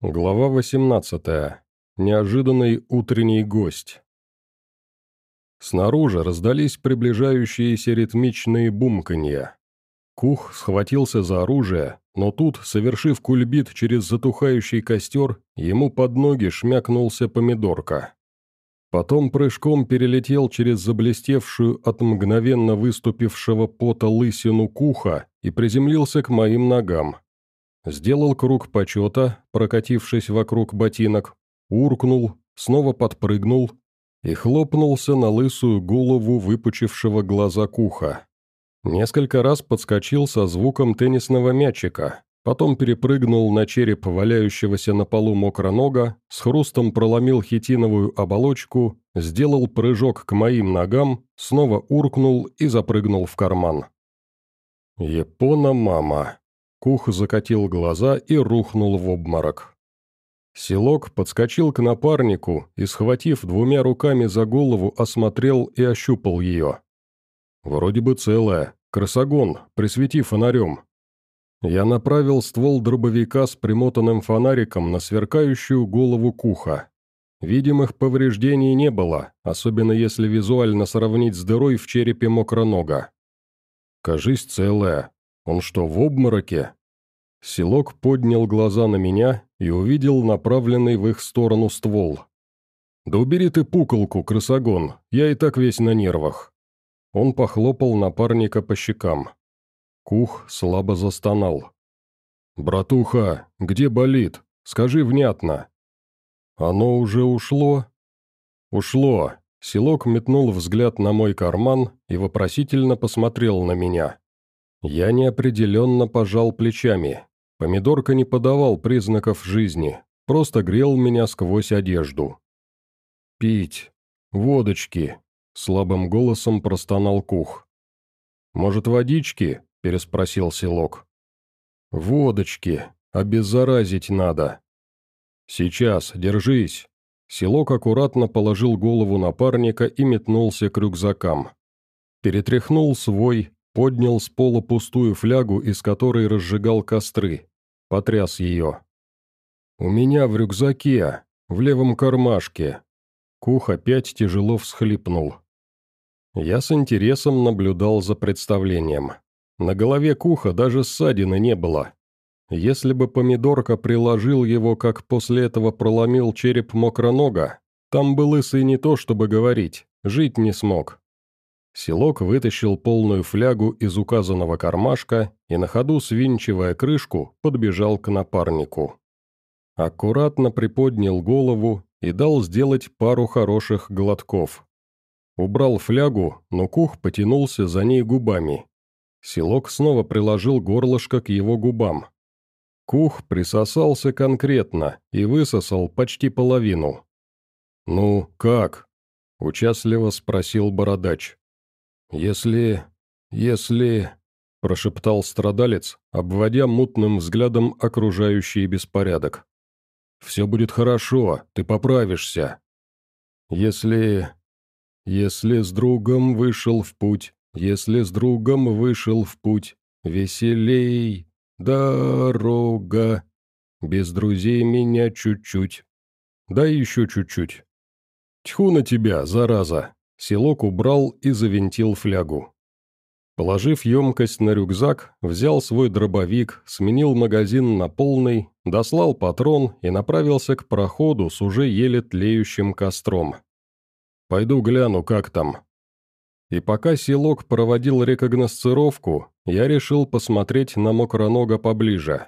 Глава 18. Неожиданный утренний гость. Снаружи раздались приближающиеся ритмичные бумканья. Кух схватился за оружие, но тут, совершив кульбит через затухающий костер, ему под ноги шмякнулся помидорка. Потом прыжком перелетел через заблестевшую от мгновенно выступившего пота лысину Куха и приземлился к моим ногам. Сделал круг почета, прокатившись вокруг ботинок, уркнул, снова подпрыгнул и хлопнулся на лысую голову выпучившего глаза Куха. Несколько раз подскочил со звуком теннисного мячика, потом перепрыгнул на череп валяющегося на полу мокронога, с хрустом проломил хитиновую оболочку, сделал прыжок к моим ногам, снова уркнул и запрыгнул в карман. «Япона-мама», Кух закатил глаза и рухнул в обморок. Селок подскочил к напарнику и, схватив двумя руками за голову, осмотрел и ощупал ее. «Вроде бы целая. Красогон, присвети фонарем». Я направил ствол дробовика с примотанным фонариком на сверкающую голову Куха. Видимых повреждений не было, особенно если визуально сравнить с дырой в черепе мокронога. «Кажись, целая. Он что, в обмороке?» Селок поднял глаза на меня и увидел направленный в их сторону ствол. «Да убери ты пуколку, крысогон, я и так весь на нервах». Он похлопал напарника по щекам. Кух слабо застонал. «Братуха, где болит? Скажи внятно». «Оно уже ушло?» «Ушло». Селок метнул взгляд на мой карман и вопросительно посмотрел на меня. Я неопределенно пожал плечами. Помидорка не подавал признаков жизни, просто грел меня сквозь одежду. «Пить. Водочки», — слабым голосом простонал Кух. «Может, водички?» — переспросил Селок. «Водочки. Обеззаразить надо». «Сейчас, держись». Селок аккуратно положил голову напарника и метнулся к рюкзакам. Перетряхнул свой, поднял с пола пустую флягу, из которой разжигал костры. Потряс ее. «У меня в рюкзаке, в левом кармашке». Кух опять тяжело всхлипнул. Я с интересом наблюдал за представлением. На голове Куха даже ссадины не было. Если бы помидорка приложил его, как после этого проломил череп мокронога, там был лысый не то, чтобы говорить, жить не смог. Селок вытащил полную флягу из указанного кармашка и на ходу, свинчивая крышку, подбежал к напарнику. Аккуратно приподнял голову и дал сделать пару хороших глотков. Убрал флягу, но Кух потянулся за ней губами. Селок снова приложил горлышко к его губам. Кух присосался конкретно и высосал почти половину. «Ну, как?» – участливо спросил бородач. «Если... если...» – прошептал страдалец, обводя мутным взглядом окружающий беспорядок. «Все будет хорошо, ты поправишься. Если... если с другом вышел в путь, если с другом вышел в путь, веселей, дорога, без друзей меня чуть-чуть, да еще чуть-чуть. Тьху на тебя, зараза!» Селок убрал и завинтил флягу. Положив емкость на рюкзак, взял свой дробовик, сменил магазин на полный, дослал патрон и направился к проходу с уже еле тлеющим костром. «Пойду гляну, как там». И пока селок проводил рекогносцировку, я решил посмотреть на мокронога поближе.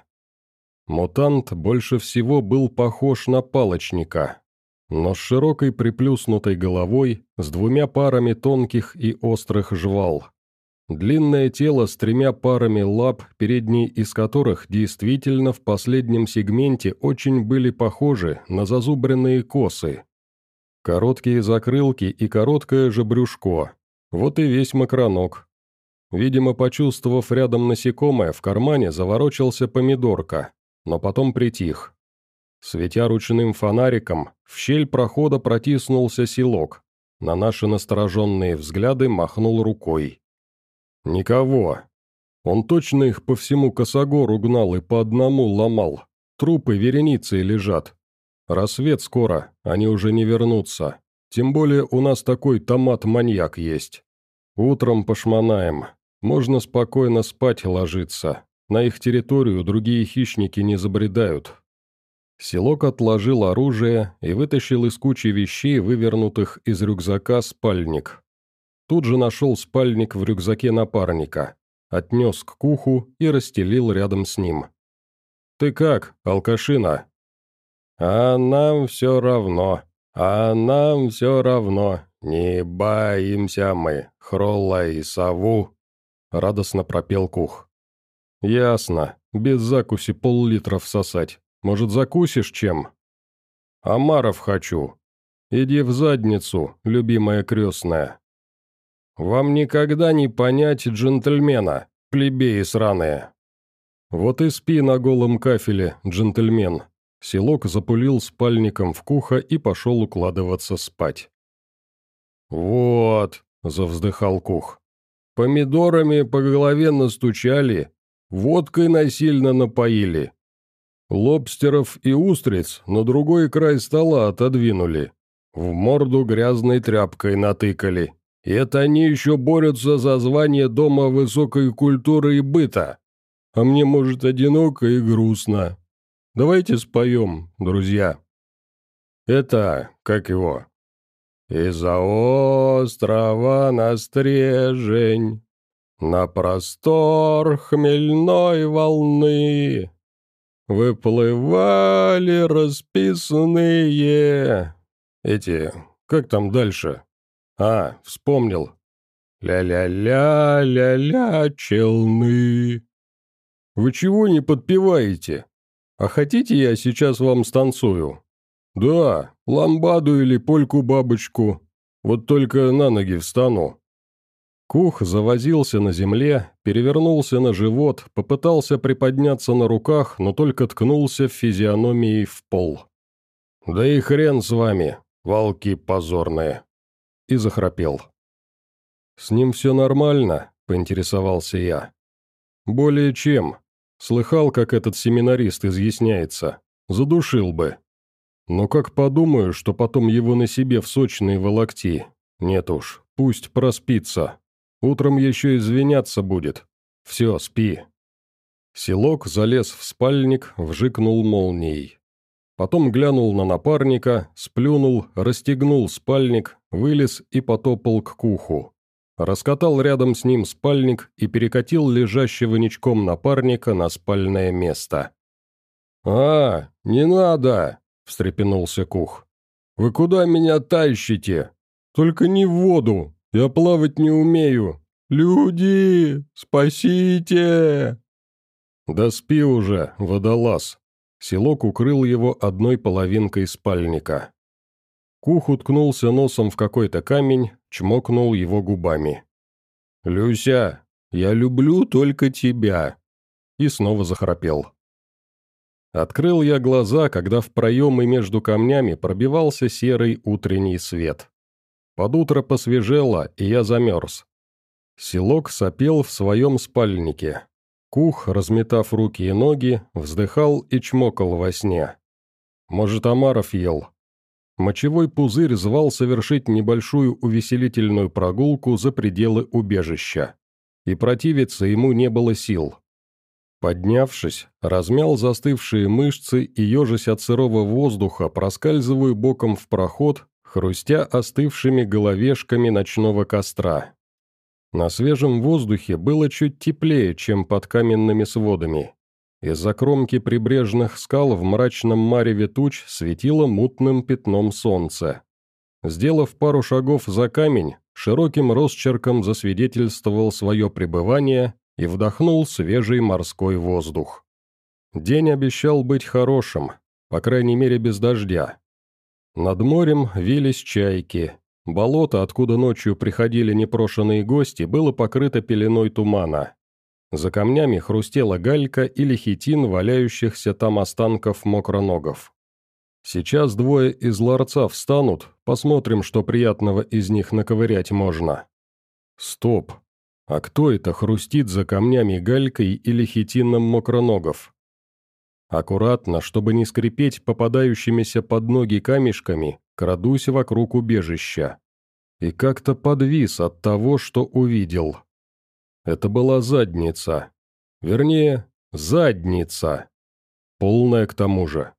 Мутант больше всего был похож на палочника, но с широкой приплюснутой головой, с двумя парами тонких и острых жвал. Длинное тело с тремя парами лап, передние из которых действительно в последнем сегменте очень были похожи на зазубренные косы. Короткие закрылки и короткое же брюшко. Вот и весь макроног. Видимо, почувствовав рядом насекомое, в кармане заворочился помидорка, но потом притих. Светя ручным фонариком, в щель прохода протиснулся селок. На наши настороженные взгляды махнул рукой. «Никого. Он точно их по всему косогору гнал и по одному ломал. трупы вереницей лежат. Рассвет скоро, они уже не вернутся. Тем более у нас такой томат-маньяк есть. Утром пошмонаем. Можно спокойно спать ложиться. На их территорию другие хищники не забредают. Селок отложил оружие и вытащил из кучи вещей, вывернутых из рюкзака, спальник. Тут же нашел спальник в рюкзаке напарника, отнес к куху и расстелил рядом с ним. «Ты как, алкашина?» «А нам все равно», «А нам все равно, не боимся мы, Хролла и сову», — радостно пропел Кух. «Ясно, без закуси пол-литра всосать. Может, закусишь чем?» «Амаров хочу. Иди в задницу, любимая крестная». «Вам никогда не понять джентльмена, плебеи сраные». «Вот и спи на голом кафеле, джентльмен», Селок запулил спальником в кухо и пошел укладываться спать. «Вот», — завздыхал Кух, — «помидорами по голове настучали, водкой насильно напоили. Лобстеров и устриц на другой край стола отодвинули, в морду грязной тряпкой натыкали. И это они еще борются за звание Дома высокой культуры и быта. А мне, может, одиноко и грустно, Давайте споем, друзья. Это, как его? Из-за острова на стрежень, На простор хмельной волны Выплывали расписанные... Эти... Как там дальше? А, вспомнил. Ля-ля-ля, ля-ля, челны. Вы чего не подпеваете? «А хотите, я сейчас вам станцую?» «Да, ламбаду или польку-бабочку. Вот только на ноги встану». Кух завозился на земле, перевернулся на живот, попытался приподняться на руках, но только ткнулся в физиономией в пол. «Да и хрен с вами, волки позорные!» И захрапел. «С ним все нормально?» – поинтересовался я. «Более чем. Слыхал, как этот семинарист изъясняется. Задушил бы. Но как подумаю, что потом его на себе в сочные волокти. Нет уж, пусть проспится. Утром еще извиняться будет. Все, спи. Селок залез в спальник, вжикнул молнией. Потом глянул на напарника, сплюнул, расстегнул спальник, вылез и потопал к куху раскатал рядом с ним спальник и перекатил лежащего ничком напарника на спальное место. «А, не надо!» – встрепенулся Кух. «Вы куда меня тащите? Только не в воду, я плавать не умею. Люди, спасите!» «Да спи уже, водолаз!» Селок укрыл его одной половинкой спальника. Кух уткнулся носом в какой-то камень, чмокнул его губами. «Люся, я люблю только тебя!» И снова захрапел. Открыл я глаза, когда в проемы между камнями пробивался серый утренний свет. Под утро посвежело, и я замерз. Селок сопел в своем спальнике. Кух, разметав руки и ноги, вздыхал и чмокал во сне. Может, Амаров ел, Мочевой пузырь звал совершить небольшую увеселительную прогулку за пределы убежища. И противиться ему не было сил. Поднявшись, размял застывшие мышцы и, ежась от сырого воздуха, проскальзываю боком в проход, хрустя остывшими головешками ночного костра. На свежем воздухе было чуть теплее, чем под каменными сводами. Из-за кромки прибрежных скал в мрачном мареве туч светило мутным пятном солнце. Сделав пару шагов за камень, широким росчерком засвидетельствовал свое пребывание и вдохнул свежий морской воздух. День обещал быть хорошим, по крайней мере без дождя. Над морем вились чайки. Болото, откуда ночью приходили непрошенные гости, было покрыто пеленой тумана. За камнями хрустела галька или хитин валяющихся там останков мокроногов. Сейчас двое из ларца встанут, посмотрим, что приятного из них наковырять можно. Стоп. А кто это хрустит за камнями галькой или хитином мокроногов? Аккуратно, чтобы не скрипеть попадающимися под ноги камешками, крадусь вокруг убежища. И как-то подвис от того, что увидел. Это была задница. Вернее, задница. Полная к тому же.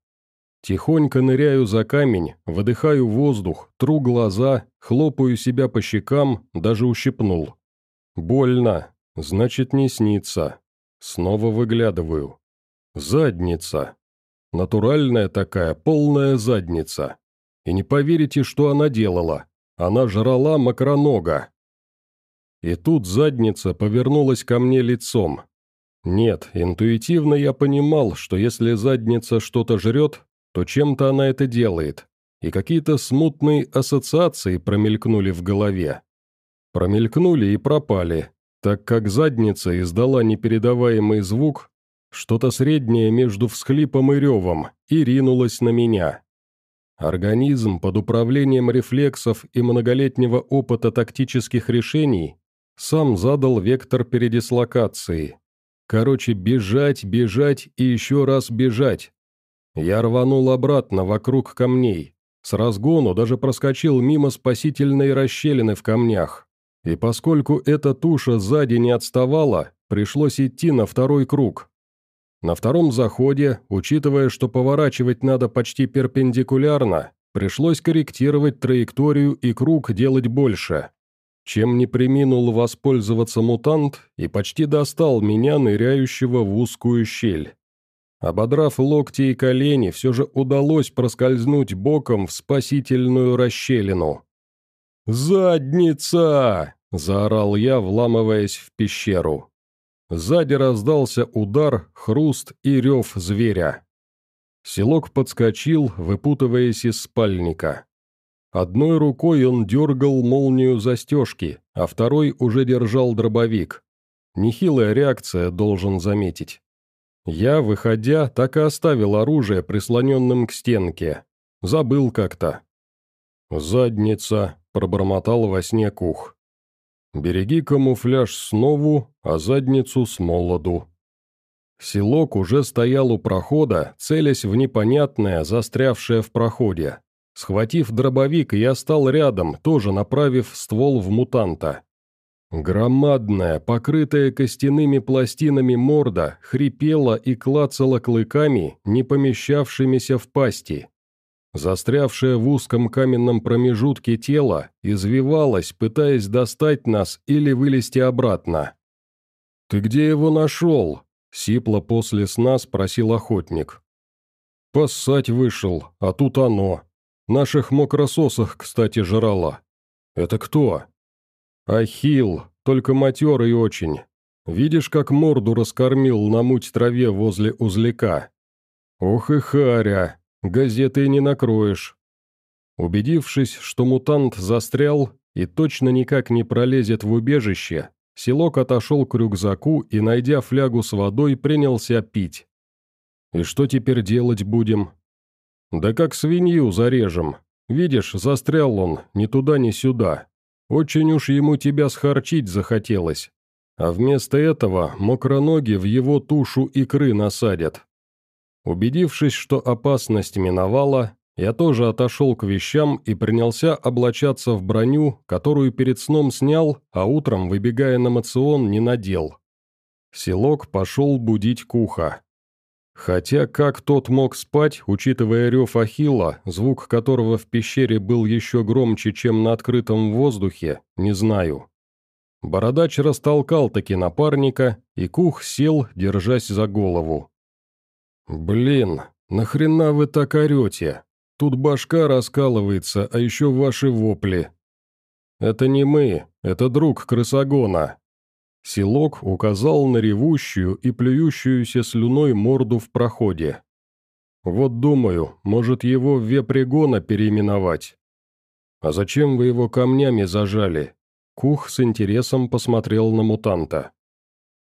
Тихонько ныряю за камень, выдыхаю воздух, тру глаза, хлопаю себя по щекам, даже ущипнул. Больно, значит не снится. Снова выглядываю. Задница. Натуральная такая, полная задница. И не поверите, что она делала. Она жрала макронога. И тут задница повернулась ко мне лицом. Нет, интуитивно я понимал, что если задница что-то жрет, то чем-то она это делает, и какие-то смутные ассоциации промелькнули в голове. Промелькнули и пропали, так как задница издала непередаваемый звук, что-то среднее между всхлипом и ревом, и ринулась на меня. Организм под управлением рефлексов и многолетнего опыта тактических решений сам задал вектор передислокации. Короче, бежать, бежать и еще раз бежать, я рванул обратно, вокруг камней. С разгону даже проскочил мимо спасительной расщелины в камнях. И поскольку эта туша сзади не отставала, пришлось идти на второй круг. На втором заходе, учитывая, что поворачивать надо почти перпендикулярно, пришлось корректировать траекторию и круг делать больше. Чем не приминул воспользоваться мутант и почти достал меня, ныряющего в узкую щель. Ободрав локти и колени, все же удалось проскользнуть боком в спасительную расщелину. «Задница!» – заорал я, вламываясь в пещеру. Сзади раздался удар, хруст и рев зверя. Селок подскочил, выпутываясь из спальника. Одной рукой он дергал молнию застежки, а второй уже держал дробовик. Нехилая реакция, должен заметить. Я, выходя, так и оставил оружие прислоненным к стенке. Забыл как-то. «Задница», — пробормотал во сне Кух. «Береги камуфляж снова, а задницу с молоду». Селок уже стоял у прохода, целясь в непонятное, застрявшее в проходе. Схватив дробовик, я стал рядом, тоже направив ствол в мутанта. Громадная, покрытая костяными пластинами морда, хрипела и клацала клыками, не помещавшимися в пасти. Застрявшее в узком каменном промежутке тело извивалось, пытаясь достать нас или вылезти обратно. «Ты где его нашел?» — сипло после сна спросил охотник. «Поссать вышел, а тут оно. Наших мокрососах, кстати, жрало. Это кто?» «Ахилл, только матерый очень. Видишь, как морду раскормил на муть траве возле узляка? Ох и харя, газеты не накроешь». Убедившись, что мутант застрял и точно никак не пролезет в убежище, Селок отошел к рюкзаку и, найдя флягу с водой, принялся пить. «И что теперь делать будем?» «Да как свинью зарежем. Видишь, застрял он, ни туда, ни сюда. Очень уж ему тебя схарчить захотелось. А вместо этого мокроноги в его тушу икры насадят. Убедившись, что опасность миновала, я тоже отошел к вещам и принялся облачаться в броню, которую перед сном снял, а утром, выбегая на мацион, не надел. Селок пошел будить Куха. Хотя как тот мог спать, учитывая рев Ахилла, звук которого в пещере был еще громче, чем на открытом воздухе, не знаю. Бородач растолкал-таки напарника, и Кух сел, держась за голову. «Блин, нахрена вы так орете? Тут башка раскалывается, а еще ваши вопли». «Это не мы, это друг крысогона», Силок указал на ревущую и плюющуюся слюной морду в проходе. «Вот думаю, может его в вепрегона переименовать». «А зачем вы его камнями зажали?» Кух с интересом посмотрел на мутанта.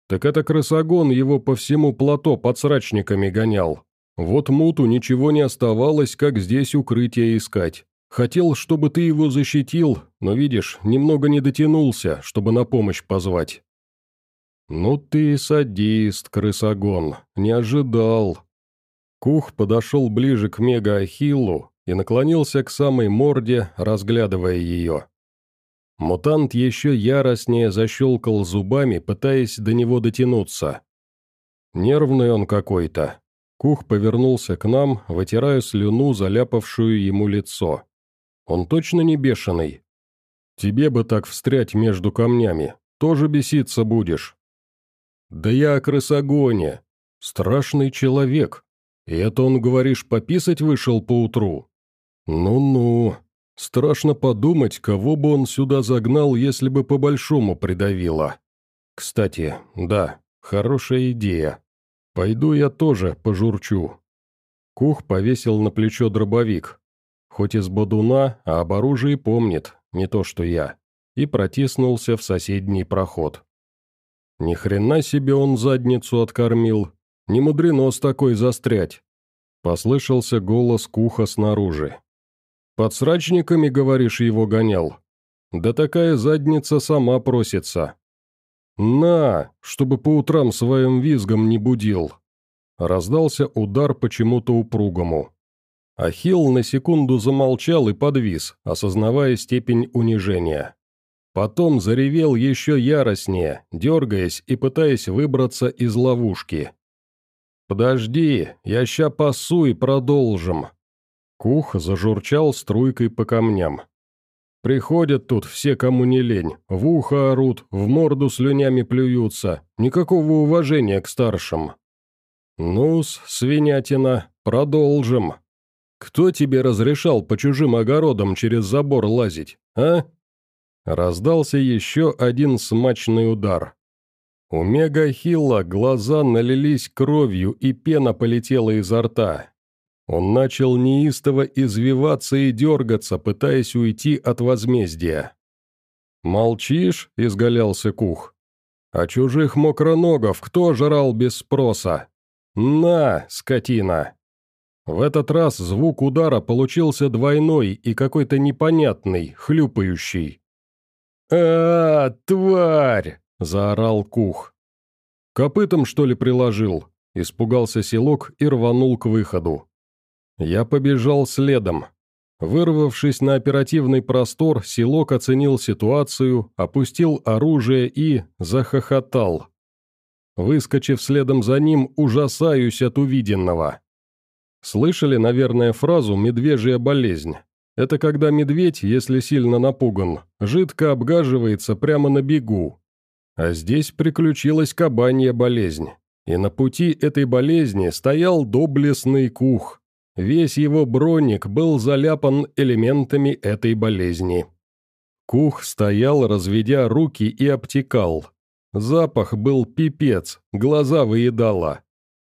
«Так это крысогон его по всему плато под срачниками гонял. Вот муту ничего не оставалось, как здесь укрытие искать. Хотел, чтобы ты его защитил, но, видишь, немного не дотянулся, чтобы на помощь позвать. «Ну ты садист, крысогон, не ожидал». Кух подошел ближе к мега-ахиллу и наклонился к самой морде, разглядывая ее. Мутант еще яростнее защелкал зубами, пытаясь до него дотянуться. Нервный он какой-то. Кух повернулся к нам, вытирая слюну, заляпавшую ему лицо. Он точно не бешеный? Тебе бы так встрять между камнями, тоже беситься будешь. Да я о крысогоне. Страшный человек. И это он, говоришь, пописать вышел поутру? Ну-ну. Страшно подумать, кого бы он сюда загнал, если бы по-большому придавило. Кстати, да, хорошая идея. Пойду я тоже пожурчу. Кух повесил на плечо дробовик. Хоть из бодуна, а об оружии помнит, не то что я. И протиснулся в соседний проход. Ни хрена себе он задницу откормил. Не мудрено с такой застрять. Послышался голос Куха снаружи. «Под срачниками, говоришь, его гонял? Да такая задница сама просится. «На, чтобы по утрам своим визгом не будил!» Раздался удар почему-то упругому. Ахилл на секунду замолчал и подвис, осознавая степень унижения. Потом заревел еще яростнее, дергаясь и пытаясь выбраться из ловушки. «Подожди, я ща пасу и продолжим!» Кух зажурчал струйкой по камням. Приходят тут все, кому не лень, в ухо орут, в морду слюнями плюются, никакого уважения к старшим. Ну-с, свинятина, продолжим. Кто тебе разрешал по чужим огородам через забор лазить, а? Раздался еще один смачный удар. У Мегахилла глаза налились кровью, и пена полетела изо рта. Он начал неистово извиваться и дергаться, пытаясь уйти от возмездия. «Молчишь?» – изгалялся Кух. «А чужих мокроногов кто жрал без спроса? На, скотина!» В этот раз звук удара получился двойной и какой-то непонятный, хлюпающий. а, тварь!» – заорал Кух. «Копытом, что ли, приложил?» – испугался селок и рванул к выходу. Я побежал следом. Вырвавшись на оперативный простор, Силок оценил ситуацию, опустил оружие и захохотал. Выскочив следом за ним, ужасаюсь от увиденного. Слышали, наверное, фразу «медвежья болезнь». Это когда медведь, если сильно напуган, жидко обгаживается прямо на бегу. А здесь приключилась кабанья болезнь. И на пути этой болезни стоял доблестный кух, Весь его броник был заляпан элементами этой болезни. Кух стоял, разведя руки и обтекал. Запах был пипец, глаза выедало.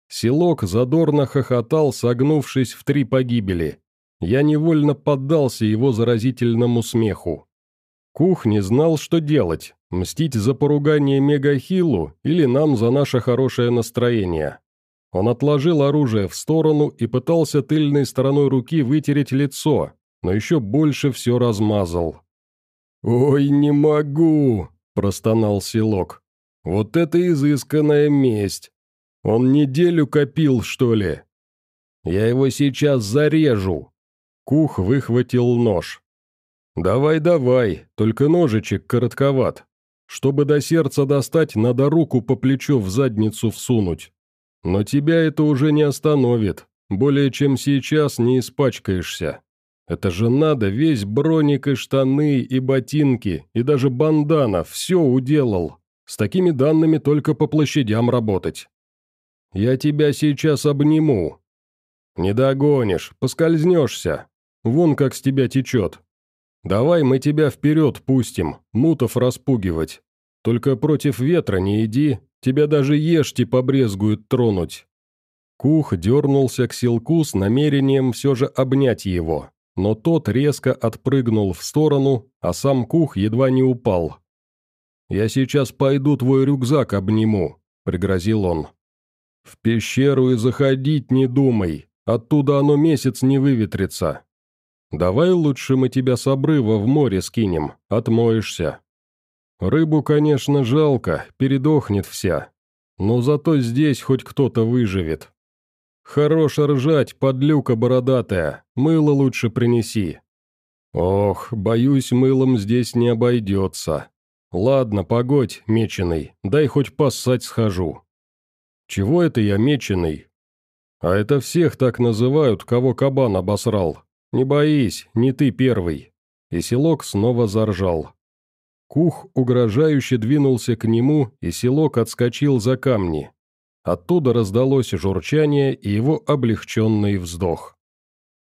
Селок задорно хохотал, согнувшись в три погибели. Я невольно поддался его заразительному смеху. Кух не знал, что делать, мстить за поругание Мегахилу или нам за наше хорошее настроение. Он отложил оружие в сторону и пытался тыльной стороной руки вытереть лицо, но еще больше все размазал. «Ой, не могу!» – простонал селок. «Вот это изысканная месть! Он неделю копил, что ли? Я его сейчас зарежу!» Кух выхватил нож. «Давай-давай, только ножичек коротковат. Чтобы до сердца достать, надо руку по плечу в задницу всунуть. Но тебя это уже не остановит. Более чем сейчас не испачкаешься. Это же надо, весь броник и штаны, и ботинки, и даже бандана, все уделал. С такими данными только по площадям работать. Я тебя сейчас обниму. Не догонишь, поскользнешься. Вон как с тебя течет. Давай мы тебя вперед пустим, мутов распугивать. Только против ветра не иди, Тебя даже ешьте побрезгуют тронуть». Кух дернулся к силку с намерением все же обнять его, но тот резко отпрыгнул в сторону, а сам Кух едва не упал. «Я сейчас пойду твой рюкзак обниму», — пригрозил он. «В пещеру и заходить не думай, оттуда оно месяц не выветрится. Давай лучше мы тебя с обрыва в море скинем, отмоешься». Рыбу, конечно, жалко, передохнет вся. Но зато здесь хоть кто-то выживет. Хорош ржать, подлюка бородатая, мыло лучше принеси». «Ох, боюсь, мылом здесь не обойдется. Ладно, погодь, меченый, дай хоть поссать схожу». «Чего это я меченый?» «А это всех так называют, кого кабан обосрал. Не боись, не ты первый». И селок снова заржал. Кух угрожающе двинулся к нему, и селок отскочил за камни. Оттуда раздалось журчание и его облегченный вздох.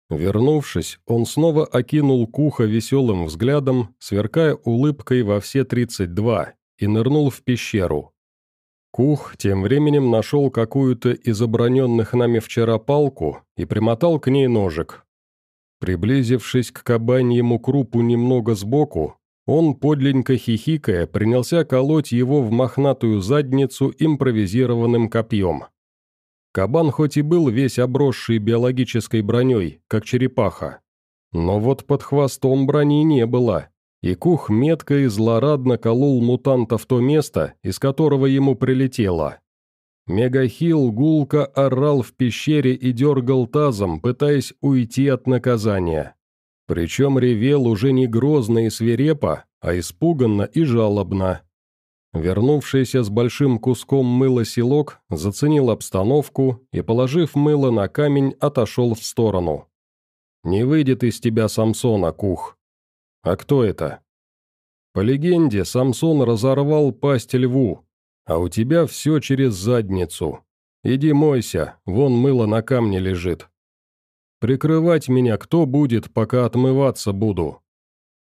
Вернувшись, он снова окинул Куха веселым взглядом, сверкая улыбкой во все тридцать два, и нырнул в пещеру. Кух тем временем нашел какую-то из оброненных нами вчера палку и примотал к ней ножик. Приблизившись к кабаньему крупу немного сбоку, он, подленько хихикая, принялся колоть его в мохнатую задницу импровизированным копьем. Кабан хоть и был весь обросший биологической броней, как черепаха, но вот под хвостом брони не было, и Кух метко и злорадно колол мутанта в то место, из которого ему прилетело. Мегахил гулко орал в пещере и дергал тазом, пытаясь уйти от наказания. Причем ревел уже не грозно и свирепо, а испуганно и жалобно. Вернувшийся с большим куском мыла селок заценил обстановку и, положив мыло на камень, отошел в сторону. «Не выйдет из тебя Самсона, Кух». «А кто это?» «По легенде, Самсон разорвал пасть льву, а у тебя все через задницу. Иди мойся, вон мыло на камне лежит». Прикрывать меня кто будет, пока отмываться буду?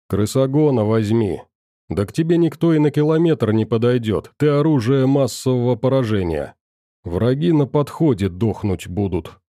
Крысогона возьми. Да к тебе никто и на километр не подойдет, ты оружие массового поражения. Враги на подходе дохнуть будут.